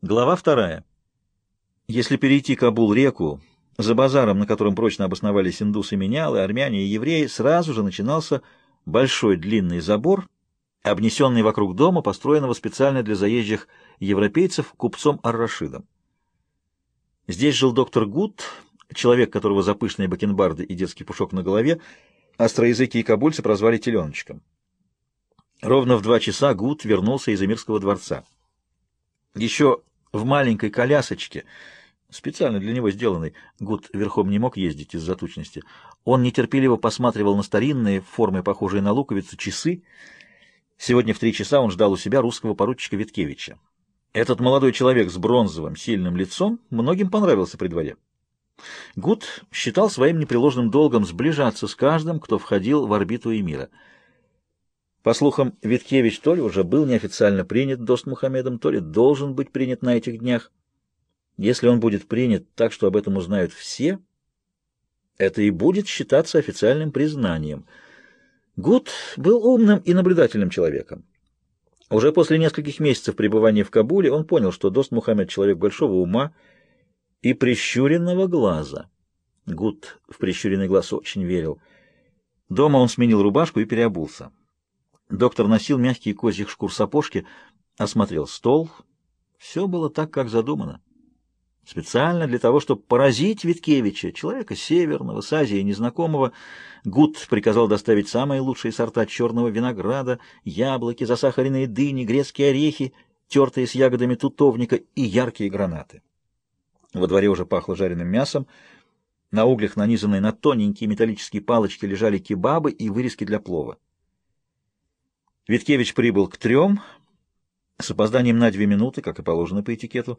Глава вторая. Если перейти Кабул-реку, за базаром, на котором прочно обосновались индусы, менялы, армяне и евреи, сразу же начинался большой длинный забор, обнесенный вокруг дома, построенного специально для заезжих европейцев купцом Ар-Рашидом. Здесь жил доктор Гуд, человек, которого за пышные бакенбарды и детский пушок на голове остроязыкие кабульцы прозвали «теленочком». Ровно в два часа Гуд вернулся из Эмирского дворца. Еще в маленькой колясочке, специально для него сделанной. Гуд верхом не мог ездить из-за тучности. Он нетерпеливо посматривал на старинные, формы похожие на луковицу, часы. Сегодня в три часа он ждал у себя русского поручика Виткевича. Этот молодой человек с бронзовым, сильным лицом многим понравился при дворе. Гуд считал своим непреложным долгом сближаться с каждым, кто входил в орбиту Эмира — по слухам, Виткевич то ли уже был неофициально принят Дост Мухаммедом, то ли должен быть принят на этих днях. Если он будет принят так, что об этом узнают все, это и будет считаться официальным признанием. Гуд был умным и наблюдательным человеком. Уже после нескольких месяцев пребывания в Кабуле он понял, что Дост Мухаммед — человек большого ума и прищуренного глаза. Гуд в прищуренный глаз очень верил. Дома он сменил рубашку и переобулся. Доктор носил мягкие козьих шкур сапожки, осмотрел а стол. Все было так, как задумано. Специально для того, чтобы поразить Виткевича, человека северного, с Азии незнакомого, Гуд приказал доставить самые лучшие сорта черного винограда, яблоки, засахаренные дыни, грецкие орехи, тертые с ягодами тутовника и яркие гранаты. Во дворе уже пахло жареным мясом, на углях, нанизанные на тоненькие металлические палочки, лежали кебабы и вырезки для плова. Виткевич прибыл к трем. С опозданием на две минуты, как и положено по этикету,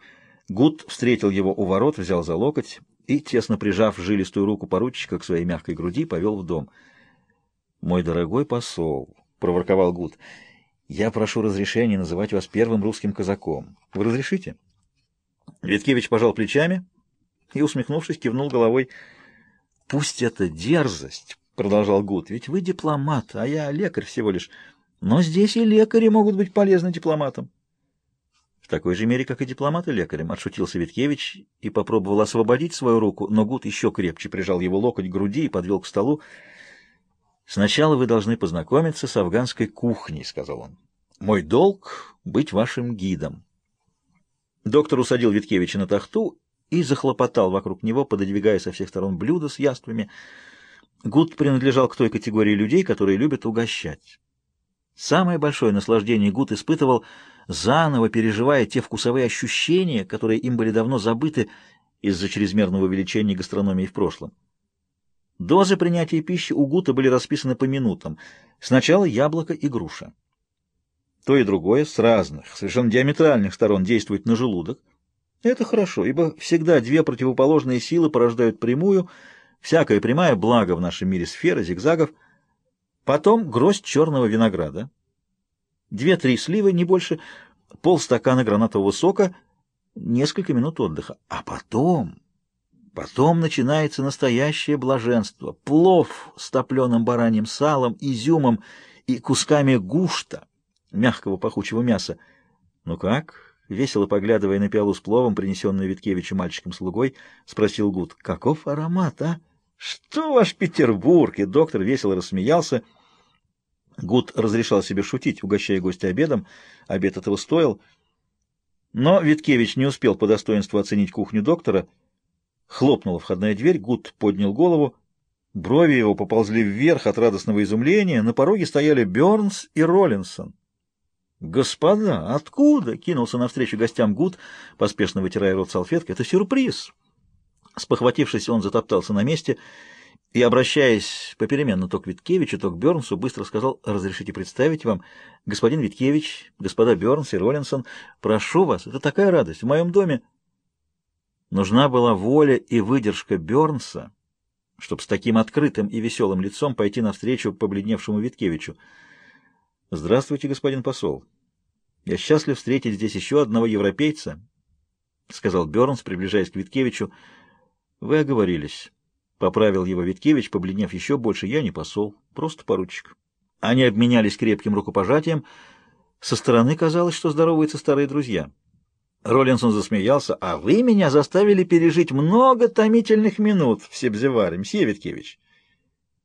Гуд встретил его у ворот, взял за локоть и, тесно прижав жилистую руку поручика к своей мягкой груди, повел в дом. «Мой дорогой посол», — проворковал Гуд, — «я прошу разрешения называть вас первым русским казаком. Вы разрешите?» Виткевич пожал плечами и, усмехнувшись, кивнул головой. «Пусть это дерзость», — продолжал Гуд, — «ведь вы дипломат, а я лекарь всего лишь». Но здесь и лекари могут быть полезны дипломатам. В такой же мере, как и дипломаты лекарем, отшутился Виткевич и попробовал освободить свою руку, но Гуд еще крепче прижал его локоть к груди и подвел к столу. «Сначала вы должны познакомиться с афганской кухней», — сказал он. «Мой долг — быть вашим гидом». Доктор усадил Виткевича на тахту и захлопотал вокруг него, пододвигая со всех сторон блюда с яствами. Гуд принадлежал к той категории людей, которые любят угощать. Самое большое наслаждение Гуд испытывал, заново переживая те вкусовые ощущения, которые им были давно забыты из-за чрезмерного увеличения гастрономии в прошлом. Дозы принятия пищи у Гута были расписаны по минутам. Сначала яблоко и груша. То и другое с разных, совершенно диаметральных сторон действует на желудок. Это хорошо, ибо всегда две противоположные силы порождают прямую, всякая прямая благо в нашем мире сферы, зигзагов – Потом гроздь черного винограда, две-три сливы, не больше, полстакана гранатового сока, несколько минут отдыха. А потом... Потом начинается настоящее блаженство. Плов с топленым бараньим салом, изюмом и кусками гушта, мягкого пахучего мяса. «Ну как?» — весело поглядывая на пиалу с пловом, принесенную Виткевичем мальчиком-слугой, спросил Гуд. «Каков аромат, а?» «Что ваш Петербург?» И доктор весело рассмеялся — Гуд разрешал себе шутить, угощая гостя обедом, а обед этого стоил. Но Виткевич не успел по достоинству оценить кухню доктора. Хлопнула входная дверь, Гуд поднял голову. Брови его поползли вверх от радостного изумления. На пороге стояли Бернс и Роллинсон. «Господа, откуда?» — кинулся навстречу гостям Гуд, поспешно вытирая рот салфеткой. «Это сюрприз!» Спохватившись, он затоптался на месте — и, обращаясь попеременно то к Виткевичу, то к Бернсу, быстро сказал, разрешите представить вам, господин Виткевич, господа Бернс и Роллинсон, прошу вас, это такая радость, в моем доме. Нужна была воля и выдержка Бернса, чтобы с таким открытым и веселым лицом пойти навстречу побледневшему Виткевичу. Здравствуйте, господин посол. Я счастлив встретить здесь еще одного европейца, — сказал Бернс, приближаясь к Виткевичу. Вы оговорились. Поправил его Виткевич, побледнев еще больше. Я не посол, просто поручик. Они обменялись крепким рукопожатием. Со стороны казалось, что здороваются старые друзья. Роллинсон засмеялся. «А вы меня заставили пережить много томительных минут в Себзеваре, мсье Виткевич.